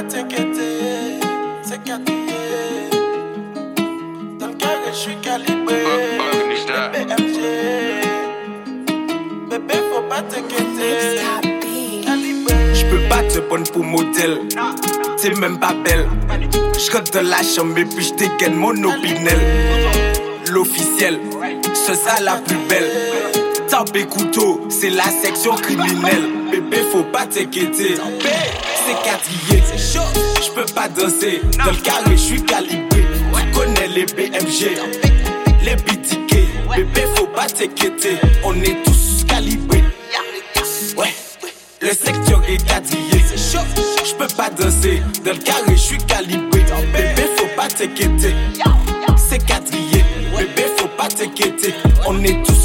pas t'inquiéter, c'est quadrillé. Dans le carré, je suis calibré. BMG. Bébé, faut pas t'inquiéter. Calibré. Je peux pas te prendre pour modèle. T'es même pas belle. Je rentre dans la chambre et puis je dégaine mon opinel. L'officiel, ce ça la plus belle. Tapé couteau, c'est la section criminelle. Bébé, faut pas t'inquiéter. C'est quadrillé, c'est chaud. Je peux pas danser. Dans le carré, je suis calibré. Tu connais les BMG, les BTK. Bébé, faut pas t'inquiéter. On est tous calibrés. Ouais, le secteur est quadrillé, c'est chaud. Je peux pas danser. Dans le carré, je suis calibré. Bébé, faut pas t'inquiéter. C'est quadrillé. Bébé, faut pas t'inquiéter. On est tous.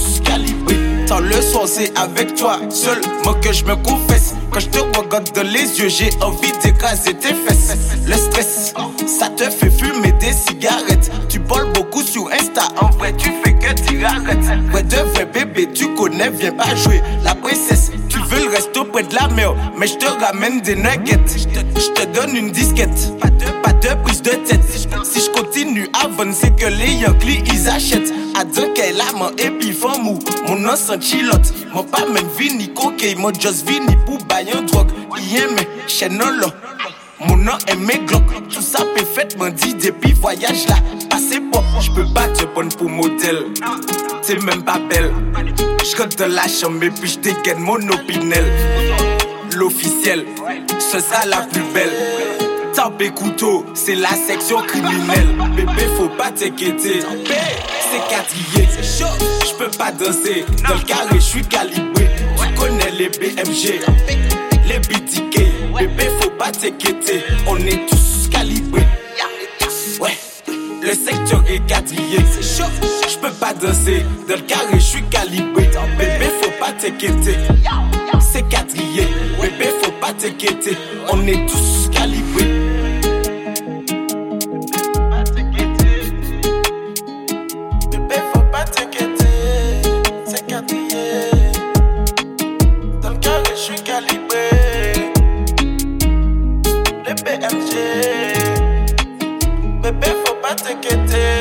C'est avec toi. Seul, moi que je me confesse. Quand je te regarde dans les yeux, j'ai envie d'écraser tes fesses. Le stress, ça te fait fumer des cigarettes. Tu parles beaucoup sur Insta. En vrai, tu fais que dire arrête. Ouais, de vrai bébé, tu connais, viens pas jouer. La princesse, tu veux le resto près de la mer. Mais je te ramène des nuggets. Je te, donne une disquette. Pas de, pas de prise de tête. Si je continue à vendre, c'est que les Yankees, ils achètent. À deux qu'elle a mon épifan mou. Mon sans chilote. Mon pas même vini coquet. Mon just vini pour bailler un drogue. Rien, mais chenolo. Mon nom est mes Glock. Tout ça peut fait, m'en dit depuis voyage là. Passé pop, je peux pas te prendre pour modèle. T'es même pas belle. Rentre dans la chambre et puis je dégaine mon opinel. L'officiel, ce ça la plus belle. Tapé couteau, c'est la section criminelle. Bébé, faut pas t'inquiéter. C'est quadrillé, c'est chaud. Je peux pas danser. Dans le carré, je suis calibré. Tu connais les BMG, les BTK. Bébé, faut pas t'inquiéter. On est tous secteur est quadrillé, c'est chaud. Je peux pas danser. Dans le carré, je suis calibré. Bébé, faut pas t'inquiéter. C'est quadrillé. Bébé, faut pas t'inquiéter. On est tous Get te